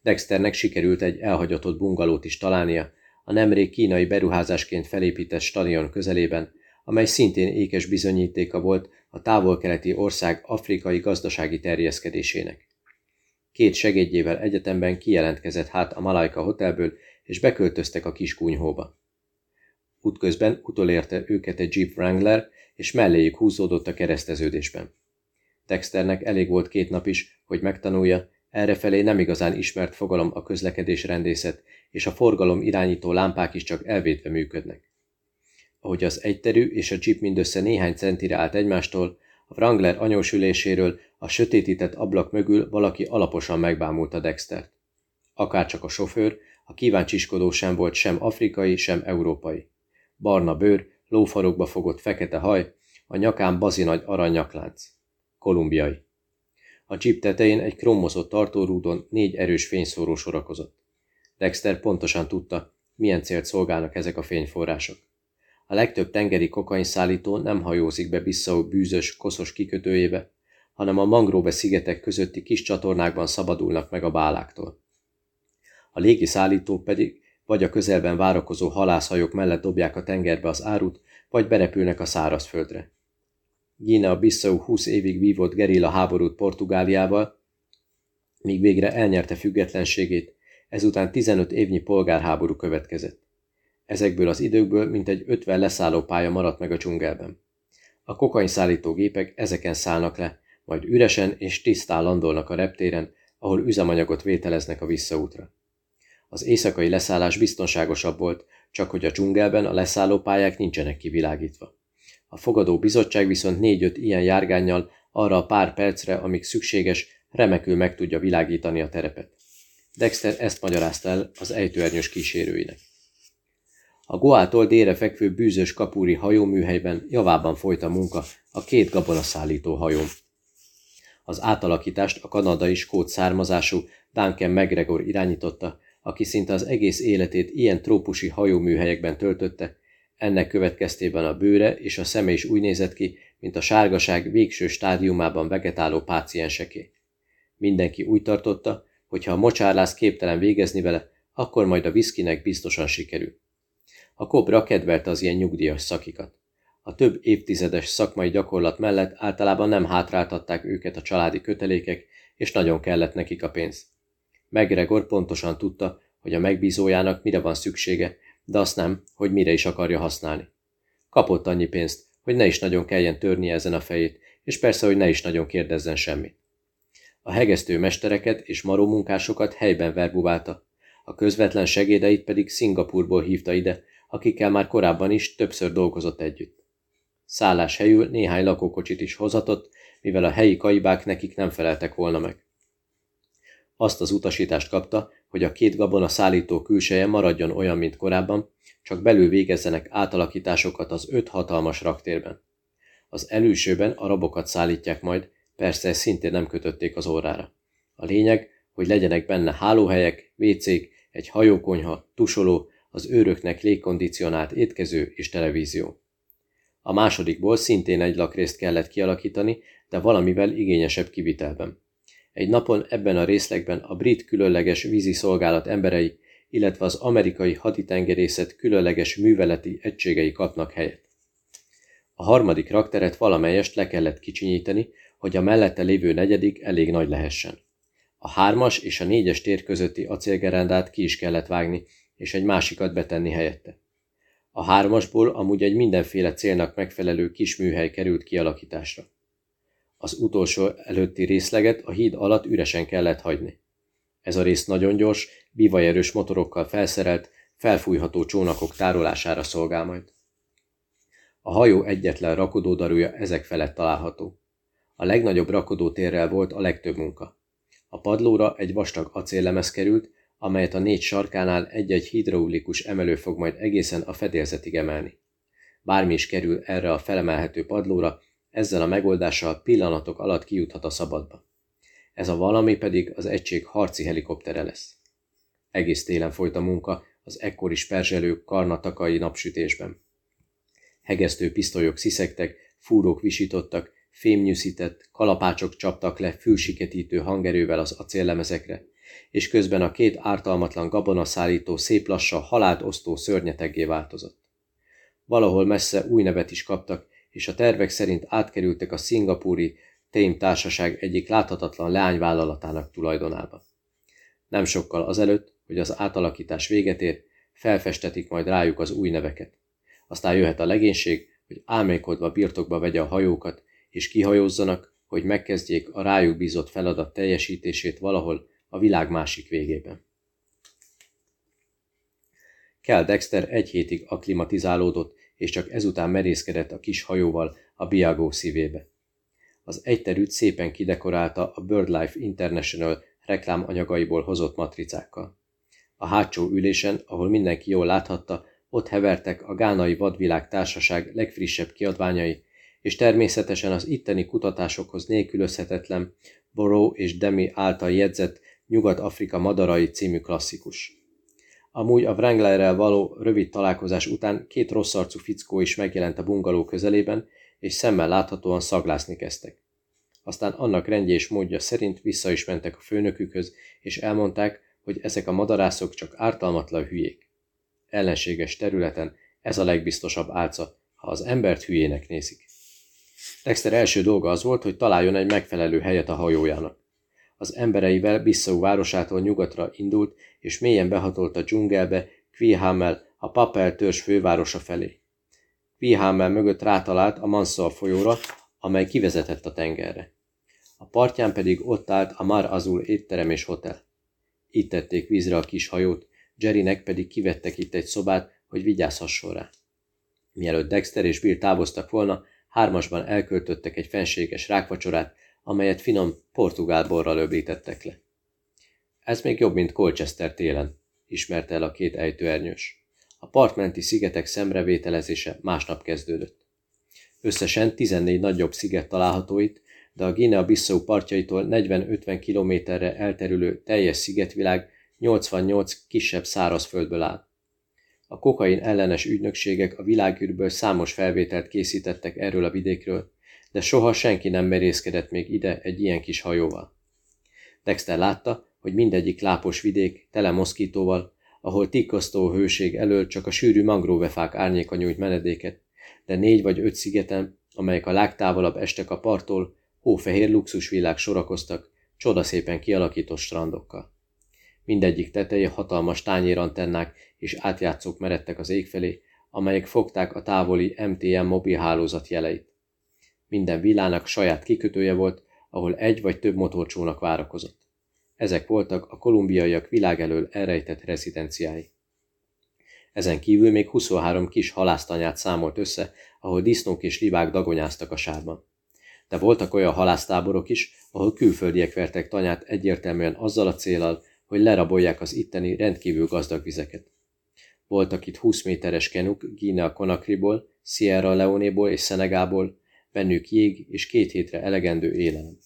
Dexternek sikerült egy elhagyatott bungalót is találnia, a nemrég kínai beruházásként felépített stadion közelében, amely szintén ékes bizonyítéka volt a távol-keleti ország afrikai gazdasági terjeszkedésének. Két segédjével egyetemben kijelentkezett hát a Malajka hotelből, és beköltöztek a kis kunyhóba. Útközben utolérte őket egy Jeep Wrangler, és melléjük húzódott a kereszteződésben. Dexternek elég volt két nap is, hogy megtanulja, errefelé nem igazán ismert fogalom a közlekedés rendészet, és a forgalom irányító lámpák is csak elvétve működnek. Ahogy az egyterű és a jeep mindössze néhány centire állt egymástól, a Wrangler anyósüléséről a sötétített ablak mögül valaki alaposan megbámulta Dextert. Akárcsak a sofőr, a kíváncsiskodó sem volt sem afrikai, sem európai. Barna bőr, lófarokba fogott fekete haj, a nyakán bazinagy aranynyaklánc. Kolumbiai. A jeep tetején egy kromozott tartórúdon négy erős fényszóró sorakozott. Dexter pontosan tudta, milyen célt szolgálnak ezek a fényforrások. A legtöbb tengeri kokainszállító nem hajózik be Bissau bűzös, koszos kikötőjébe, hanem a mangrove szigetek közötti kis csatornákban szabadulnak meg a báláktól. A légi szállítók pedig vagy a közelben várakozó halászhajók mellett dobják a tengerbe az árut, vagy berepülnek a szárazföldre. Gína Bissau 20 évig vívott gerilla háborút Portugáliával, míg végre elnyerte függetlenségét, ezután 15 évnyi polgárháború következett. Ezekből az időkből mintegy 50 leszállópálya maradt meg a dzsungelben. A kokainszállító gépek ezeken szállnak le, majd üresen és tisztán landolnak a reptéren, ahol üzemanyagot vételeznek a visszaútra. Az éjszakai leszállás biztonságosabb volt, csak hogy a dzsungelben a leszállópályák nincsenek kivilágítva. A fogadó bizottság viszont négy-öt ilyen járgányjal arra a pár percre, amíg szükséges, remekül meg tudja világítani a terepet. Dexter ezt magyarázta el az ejtőernyős kísérőinek. A Goától délre fekvő bűzös kapúri hajóműhelyben javában folyt a munka a két gabonaszállító hajón. Az átalakítást a kanadai skót származású Duncan McGregor irányította, aki szinte az egész életét ilyen trópusi hajóműhelyekben töltötte, ennek következtében a bőre és a szeme is úgy nézett ki, mint a sárgaság végső stádiumában vegetáló pácienseké. Mindenki úgy tartotta, hogy ha a mocsárlász képtelen végezni vele, akkor majd a viszkinek biztosan sikerül. A kobra kedvelte az ilyen nyugdíjas szakikat. A több évtizedes szakmai gyakorlat mellett általában nem hátráltatták őket a családi kötelékek, és nagyon kellett nekik a pénz. McGregor pontosan tudta, hogy a megbízójának mire van szüksége, de azt nem, hogy mire is akarja használni. Kapott annyi pénzt, hogy ne is nagyon kelljen törni ezen a fejét, és persze, hogy ne is nagyon kérdezzen semmit. A hegesztő mestereket és maró munkásokat helyben verbuválta, a közvetlen segédeit pedig Szingapurból hívta ide, akikkel már korábban is többször dolgozott együtt. Szállás helyül néhány lakókocsit is hozatott, mivel a helyi kaibák nekik nem feleltek volna meg. Azt az utasítást kapta, hogy a két gabona szállító külseje maradjon olyan, mint korábban, csak belül végezzenek átalakításokat az öt hatalmas raktérben. Az elősőben a rabokat szállítják majd, persze szintén nem kötötték az órára. A lényeg, hogy legyenek benne hálóhelyek, vécék, egy hajókonyha, tusoló, az őröknek légkondicionált étkező és televízió. A másodikból szintén egy lakrészt kellett kialakítani, de valamivel igényesebb kivitelben. Egy napon ebben a részlegben a brit különleges vízi szolgálat emberei, illetve az amerikai haditengerészet különleges műveleti egységei kapnak helyet. A harmadik rakteret valamelyest le kellett kicsinyíteni, hogy a mellette lévő negyedik elég nagy lehessen. A hármas és a négyes tér közötti acélgerendát ki is kellett vágni, és egy másikat betenni helyette. A hármasból amúgy egy mindenféle célnak megfelelő kis műhely került kialakításra. Az utolsó előtti részleget a híd alatt üresen kellett hagyni. Ez a rész nagyon gyors, bivajerős motorokkal felszerelt, felfújható csónakok tárolására szolgál majd. A hajó egyetlen rakodódarúja ezek felett található. A legnagyobb rakodótérrel volt a legtöbb munka. A padlóra egy vastag acéllemez került, amelyet a négy sarkánál egy-egy hidraulikus emelő fog majd egészen a fedélzetig emelni. Bármi is kerül erre a felemelhető padlóra, ezzel a megoldással pillanatok alatt kijuthat a szabadba. Ez a valami pedig az egység harci helikoptere lesz. Egész télen folyt a munka az ekkori perzselő karnatakai napsütésben. Hegesztő pisztolyok sziszegtek, fúrók visítottak, fémnyűszített, kalapácsok csaptak le fülsiketítő hangerővel az acéllemezekre, és közben a két ártalmatlan gabonaszállító szép lassan halált osztó szörnyeteggé változott. Valahol messze új nevet is kaptak, és a tervek szerint átkerültek a szingapúri Tém társaság egyik láthatatlan leányvállalatának tulajdonába. Nem sokkal azelőtt, hogy az átalakítás véget ér, felfestetik majd rájuk az új neveket. Aztán jöhet a legénység, hogy álmékodva birtokba vegye a hajókat, és kihajózzanak, hogy megkezdjék a rájuk bízott feladat teljesítését valahol a világ másik végében. Kell Dexter egy hétig aklimatizálódott, és csak ezután merészkedett a kis hajóval a Biago szívébe. Az egyterűt szépen kidekorálta a BirdLife International reklámanyagaiból hozott matricákkal. A hátsó ülésen, ahol mindenki jól láthatta, ott hevertek a Gánai Vadvilág Társaság legfrissebb kiadványai, és természetesen az itteni kutatásokhoz nélkülözhetetlen Boró és Demi által jegyzett Nyugat-Afrika madarai című klasszikus. Amúgy a Wranglerrel való rövid találkozás után két rossz arcú fickó is megjelent a bungaló közelében, és szemmel láthatóan szaglászni kezdtek. Aztán annak rendje és módja szerint vissza is mentek a főnökükhöz, és elmondták, hogy ezek a madarászok csak ártalmatlan hülyék. Ellenséges területen ez a legbiztosabb álca, ha az embert hülyének nézik. Dexter első dolga az volt, hogy találjon egy megfelelő helyet a hajójának. Az embereivel Bissau városától nyugatra indult, és mélyen behatolt a dzsungelbe, Quilhamel, a Papel törzs fővárosa felé. Quilhamel mögött rátalált a Mansor folyóra, amely kivezetett a tengerre. A partján pedig ott állt a Mar Azul étterem és hotel. Itt tették vízre a kis hajót, Jerrynek pedig kivettek itt egy szobát, hogy vigyázhasson rá. Mielőtt Dexter és Bill távoztak volna, hármasban elköltöttek egy fenséges rákvacsorát, amelyet finom portugál borral öblítettek le. Ez még jobb, mint Colchester télen, ismerte el a két ejtőernyős. A partmenti szigetek szemrevételezése másnap kezdődött. Összesen 14 nagyobb sziget található itt, de a Guinea-Bissau partjaitól 40-50 kilométerre elterülő teljes szigetvilág 88 kisebb szárazföldből áll. A kokain ellenes ügynökségek a világűrből számos felvételt készítettek erről a vidékről, de soha senki nem merészkedett még ide egy ilyen kis hajóval. Dexter látta, hogy mindegyik lápos vidék, tele moszkítóval, ahol tikkasztó hőség elől csak a sűrű mangróvefák árnyéka nyújt menedéket, de négy vagy öt szigeten, amelyek a legtávolabb estek a parttól, hófehér luxusvilág sorakoztak, csodaszépen kialakított strandokkal. Mindegyik teteje hatalmas tányérantennák és átjátszók meredtek az ég felé, amelyek fogták a távoli MTM mobilhálózat jeleit. Minden villának saját kikötője volt, ahol egy vagy több motorcsónak várakozott. Ezek voltak a kolumbiaiak világ elől elrejtett rezidenciái. Ezen kívül még 23 kis halásztanyát számolt össze, ahol disznók és libák dagonyáztak a sárban. De voltak olyan halásztáborok is, ahol külföldiek vertek tanyát egyértelműen azzal a célral, hogy lerabolják az itteni rendkívül gazdag vizeket. Voltak itt 20 méteres kenuk Guinea Conakryból, Sierra Leonéból és Szenegából, bennük jég és két hétre elegendő élelem.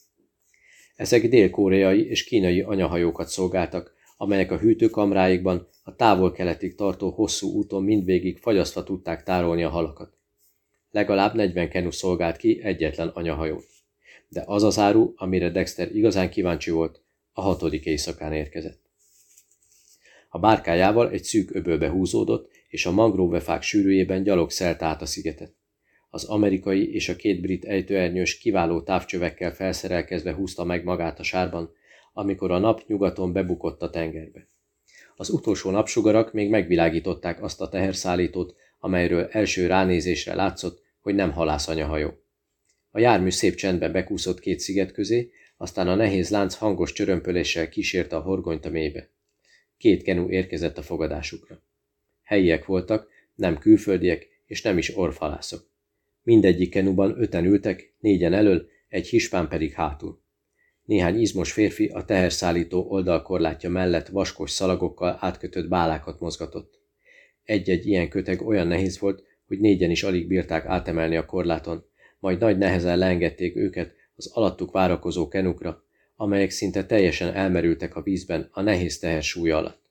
Ezek dél-koreai és kínai anyahajókat szolgáltak, amelyek a hűtőkamráikban a távol-keletig tartó hosszú úton mindvégig fagyasztva tudták tárolni a halakat. Legalább 40 kenu szolgált ki egyetlen anyahajót. De az az áru, amire Dexter igazán kíváncsi volt, a hatodik éjszakán érkezett. A bárkájával egy szűk öbölbe húzódott, és a mangróvefák sűrűjében gyalog szelt át a szigetet. Az amerikai és a két brit ejtőernyős kiváló távcsövekkel felszerelkezve húzta meg magát a sárban, amikor a nap nyugaton bebukott a tengerbe. Az utolsó napsugarak még megvilágították azt a teherszállítót, amelyről első ránézésre látszott, hogy nem halászanyahajó. A jármű szép csendbe bekúszott két sziget közé, aztán a nehéz lánc hangos csörömpöléssel kísérte a horgonyt a mélybe. Két kenú érkezett a fogadásukra. Helyiek voltak, nem külföldiek és nem is orfhalászok. Mindegyik kenuban öten ültek, négyen elől, egy hispán pedig hátul. Néhány izmos férfi a teherszállító oldalkorlátja mellett vaskos szalagokkal átkötött bálákat mozgatott. Egy-egy ilyen köteg olyan nehéz volt, hogy négyen is alig bírták átemelni a korláton, majd nagy nehezen leengedték őket az alattuk várakozó kenukra, amelyek szinte teljesen elmerültek a vízben a nehéz teher súlya alatt.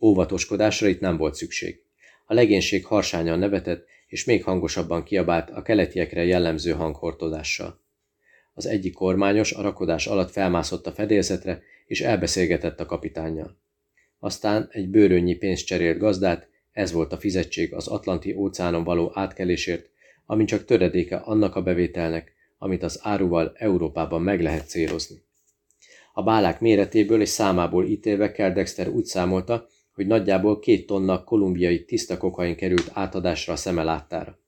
Óvatoskodásra itt nem volt szükség. A legénység harsányan nevetett, és még hangosabban kiabált a keletiekre jellemző hanghortodással. Az egyik kormányos a rakodás alatt felmászott a fedélzetre, és elbeszélgetett a kapitánnyal. Aztán egy bőrönnyi pénzt cserélt gazdát, ez volt a fizetség az Atlanti óceánon való átkelésért, ami csak töredéke annak a bevételnek, amit az áruval Európában meg lehet célozni. A bálák méretéből és számából ítélve kell Dexter úgy számolta, hogy nagyjából két tonna kolumbiai tiszta kokain került átadásra a szeme láttára.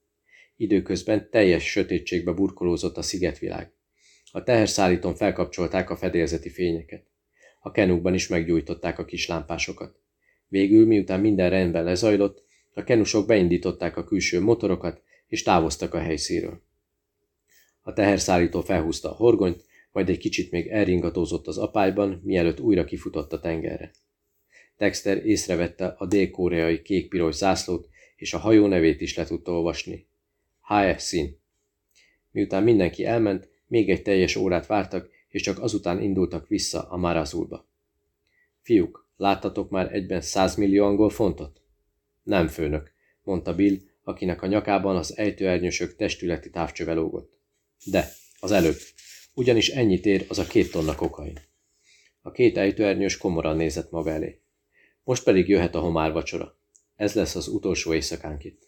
Időközben teljes sötétségbe burkolózott a szigetvilág. A teherszállítón felkapcsolták a fedélzeti fényeket. A kenukban is meggyújtották a kis lámpásokat. Végül, miután minden rendben lezajlott, a kenusok beindították a külső motorokat, és távoztak a helyszíről. A teherszállító felhúzta a horgonyt, majd egy kicsit még elringatózott az apályban, mielőtt újra kifutott a tengerre. Dexter észrevette a dél-koreai kék-piros zászlót, és a hajó nevét is le tudta olvasni. Hae Sin. Miután mindenki elment, még egy teljes órát vártak, és csak azután indultak vissza a Marazulba. Fiúk, láttatok már egyben százmillió angol fontot? Nem, főnök, mondta Bill, akinek a nyakában az ejtőernyősök testületi távcsöve lógott. De, az előbb. Ugyanis ennyit ér az a két tonna kokain. A két ejtőernyős komoran nézett maga elé. Most pedig jöhet a homár vacsora. Ez lesz az utolsó éjszakánk itt.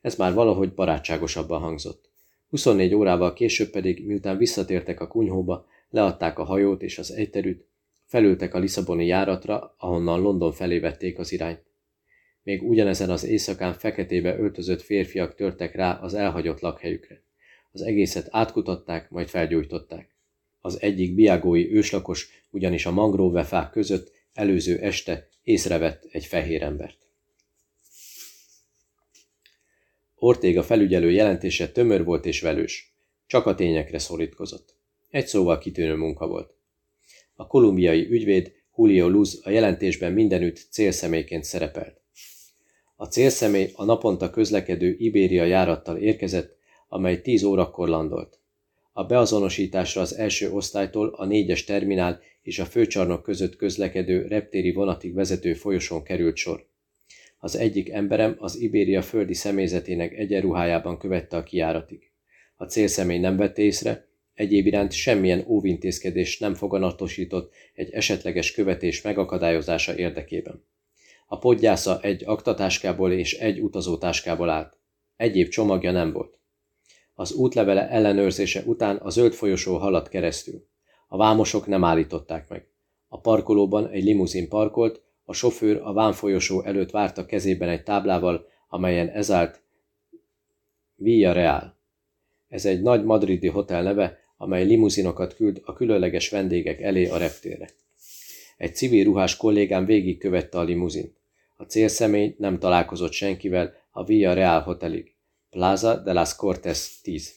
Ez már valahogy barátságosabban hangzott. 24 órával később pedig, miután visszatértek a kunyhóba, leadták a hajót és az ejterűt, felültek a Lisszaboni járatra, ahonnan London felé vették az irányt. Még ugyanezen az éjszakán feketébe öltözött férfiak törtek rá az elhagyott lakhelyükre. Az egészet átkutatták, majd felgyújtották. Az egyik biagói őslakos ugyanis a mangróvefák között előző este észrevett egy fehér embert. Ortéga felügyelő jelentése tömör volt és velős. Csak a tényekre szorítkozott. Egy szóval kitűnő munka volt. A kolumbiai ügyvéd Julio Luz a jelentésben mindenütt célszemélyként szerepelt. A célszemély a naponta közlekedő Ibéria járattal érkezett, amely 10 órakor landolt. A beazonosításra az első osztálytól a négyes terminál és a főcsarnok között közlekedő reptéri vonatig vezető folyosón került sor. Az egyik emberem az Ibéria földi személyzetének egyenruhájában követte a kiáratig. A célszemély nem vette észre, egyéb iránt semmilyen óvintézkedés nem foganatosított egy esetleges követés megakadályozása érdekében. A podgyásza egy aktatáskából és egy utazótáskából állt. Egyéb csomagja nem volt. Az útlevele ellenőrzése után a zöld folyosó haladt keresztül. A vámosok nem állították meg. A parkolóban egy limuzin parkolt, a sofőr a vámfolyosó előtt várta kezében egy táblával, amelyen ez állt Villa Real. Ez egy nagy madridi hotel neve, amely limuzinokat küld a különleges vendégek elé a reptérre. Egy civil ruhás kollégám végigkövette a limuzint. A célszemély nem találkozott senkivel a Villa Real hotelig. Plaza de las Cortes 10.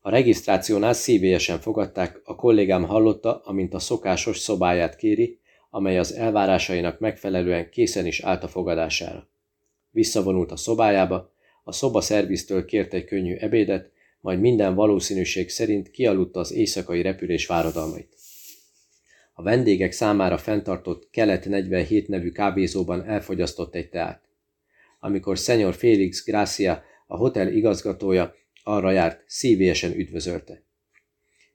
A regisztrációnál szívélyesen fogadták, a kollégám hallotta, amint a szokásos szobáját kéri, amely az elvárásainak megfelelően készen is állt a fogadására. Visszavonult a szobájába, a szoba szerviztől kért egy könnyű ebédet, majd minden valószínűség szerint kialudta az éjszakai repülés váradalmait. A vendégek számára fenntartott Kelet 47 nevű kávézóban elfogyasztott egy teát. Amikor Szenyor Félix Gracia, a hotel igazgatója, arra járt, szívélyesen üdvözölte.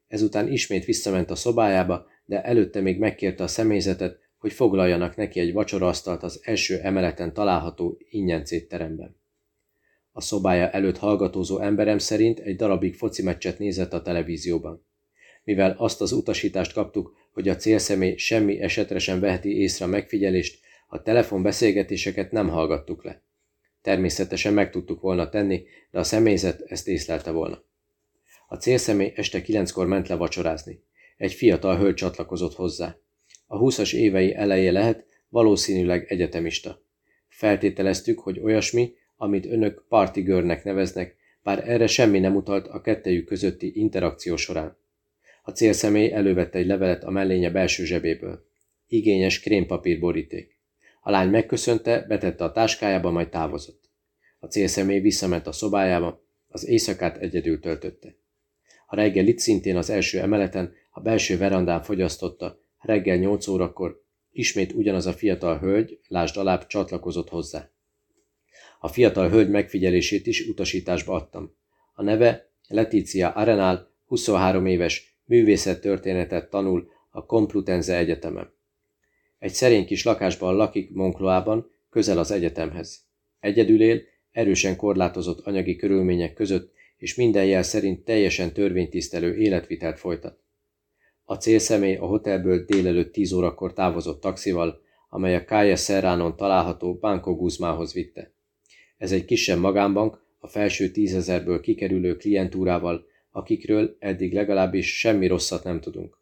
Ezután ismét visszament a szobájába, de előtte még megkérte a személyzetet, hogy foglaljanak neki egy vacsoraasztalt az első emeleten található ingyencétteremben. A szobája előtt hallgatózó emberem szerint egy darabig foci meccset nézett a televízióban. Mivel azt az utasítást kaptuk, hogy a célszemély semmi esetre sem veheti észre a megfigyelést, a telefonbeszélgetéseket nem hallgattuk le. Természetesen meg tudtuk volna tenni, de a személyzet ezt észlelte volna. A célszemély este kilenckor ment le vacsorázni. Egy fiatal hölgy csatlakozott hozzá. A húszas évei eleje lehet, valószínűleg egyetemista. Feltételeztük, hogy olyasmi, amit önök party görnek neveznek, bár erre semmi nem utalt a kettejük közötti interakció során. A célszemély elővette egy levelet a mellénye belső zsebéből. Igényes krémpapír boríték. A lány megköszönte, betette a táskájába, majd távozott. A célszemély visszament a szobájába, az éjszakát egyedül töltötte. A reggelit szintén az első emeleten, a belső verandán fogyasztotta, reggel 8 órakor, ismét ugyanaz a fiatal hölgy, lásd alább, csatlakozott hozzá. A fiatal hölgy megfigyelését is utasításba adtam. A neve Letícia Arenál, 23 éves, művészettörténetet tanul a Complutense Egyetemen. Egy szerény kis lakásban lakik Moncloában, közel az egyetemhez. Egyedül él, erősen korlátozott anyagi körülmények között, és minden jel szerint teljesen törvénytisztelő életvitelt folytat. A célszemély a hotelből délelőtt 10 órakor távozott taxival, amely a Calle Serránon található Banco Guzmához vitte. Ez egy kisebb magánbank, a felső tízezerből kikerülő klientúrával, akikről eddig legalábbis semmi rosszat nem tudunk.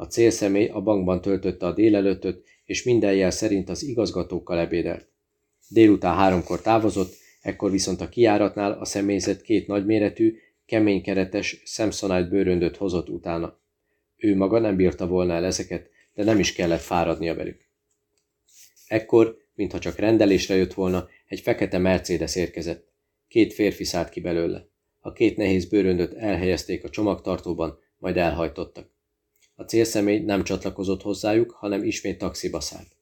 A célszemély a bankban töltötte a délelőttöt, és minden jel szerint az igazgatókkal ebédelt. Délután háromkor távozott, ekkor viszont a kiáratnál a személyzet két nagyméretű, keménykeretes Samsonite bőröndöt hozott utána. Ő maga nem bírta volna el ezeket, de nem is kellett fáradnia velük. Ekkor, mintha csak rendelésre jött volna, egy fekete Mercedes érkezett. Két férfi szállt ki belőle. A két nehéz bőröndöt elhelyezték a csomagtartóban, majd elhajtottak. A célszemély nem csatlakozott hozzájuk, hanem ismét taxiba szállt.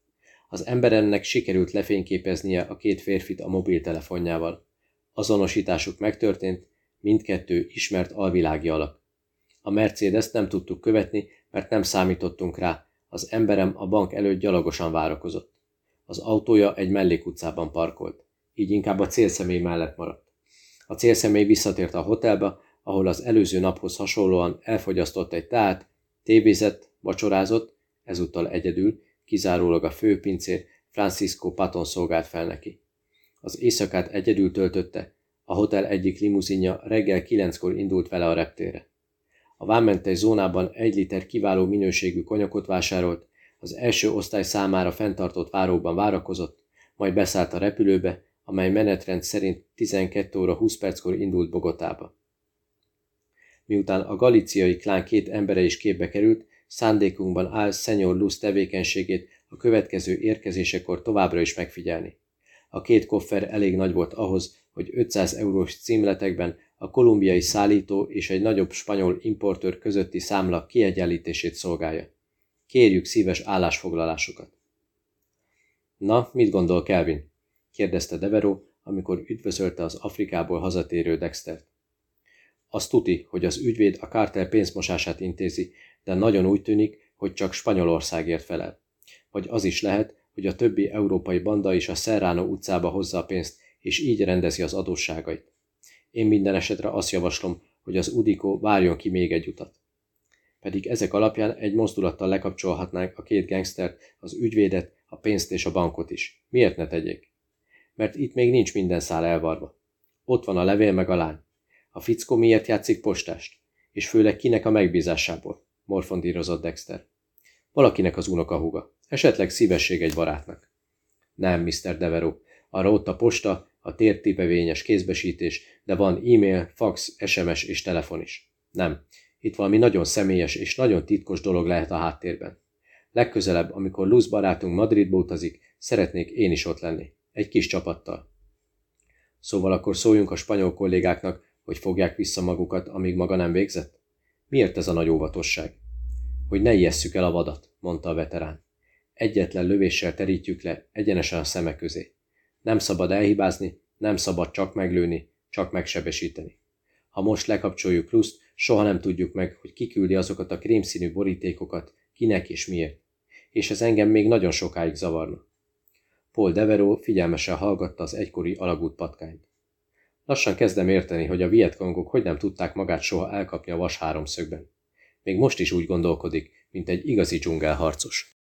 Az emberennek sikerült lefényképeznie a két férfit a mobiltelefonjával. Azonosításuk megtörtént, mindkettő ismert alvilági alak. A Mercedes nem tudtuk követni, mert nem számítottunk rá, az emberem a bank előtt gyalogosan várakozott. Az autója egy mellékutcában parkolt, így inkább a célszemély mellett maradt. A célszemély visszatért a hotelbe, ahol az előző naphoz hasonlóan elfogyasztott egy tát, tévézett, vacsorázott, ezúttal egyedül, kizárólag a főpincér Francisco Paton szolgált fel neki. Az éjszakát egyedül töltötte, a hotel egyik limuzinja reggel kilenckor indult vele a reptére. A vámmentes zónában egy liter kiváló minőségű konyakot vásárolt, az első osztály számára fenntartott váróban várakozott, majd beszállt a repülőbe, amely menetrend szerint 12 óra 20 perckor indult Bogotába. Miután a galiciai klán két embere is képbe került, szándékunkban áll Szenyor Luz tevékenységét a következő érkezésekor továbbra is megfigyelni. A két koffer elég nagy volt ahhoz, hogy 500 eurós címletekben a kolumbiai szállító és egy nagyobb spanyol importőr közötti számla kiegyenlítését szolgálja. Kérjük szíves állásfoglalásokat. Na, mit gondol Kelvin? kérdezte Devero, amikor üdvözölte az Afrikából hazatérő Dextert. Azt tuti, hogy az ügyvéd a kártel pénzmosását intézi, de nagyon úgy tűnik, hogy csak Spanyolországért felel. Vagy az is lehet, hogy a többi európai banda is a Serrano utcába hozza a pénzt, és így rendezi az adósságait. Én minden esetre azt javaslom, hogy az Udiko várjon ki még egy utat. Pedig ezek alapján egy mozdulattal lekapcsolhatnánk a két gangstert, az ügyvédet, a pénzt és a bankot is. Miért ne tegyék? Mert itt még nincs minden szál elvarva. Ott van a levél meg a lány. A fickó miért játszik postást? És főleg kinek a megbízásából? Morfondírozott Dexter. Valakinek az unokahúga. Esetleg szívesség egy barátnak. Nem, Mr. Devero. Arra ott a posta, a tértipevényes kézbesítés, de van e-mail, fax, SMS és telefon is. Nem. Itt valami nagyon személyes és nagyon titkos dolog lehet a háttérben. Legközelebb, amikor Luz barátunk Madridba utazik, szeretnék én is ott lenni. Egy kis csapattal. Szóval akkor szóljunk a spanyol kollégáknak, hogy fogják vissza magukat, amíg maga nem végzett? Miért ez a nagy óvatosság? Hogy ne ijesszük el a vadat, mondta a veterán. Egyetlen lövéssel terítjük le, egyenesen a szemek közé. Nem szabad elhibázni, nem szabad csak meglőni, csak megsebesíteni. Ha most lekapcsoljuk pluszt, soha nem tudjuk meg, hogy kiküldi azokat a krémszínű borítékokat, kinek és miért. És ez engem még nagyon sokáig zavarna. Paul Deveró figyelmesen hallgatta az egykori alagút patkányt. Lassan kezdem érteni, hogy a vietkongok hogy nem tudták magát soha elkapni a vas háromszögben. Még most is úgy gondolkodik, mint egy igazi dzsungelharcos.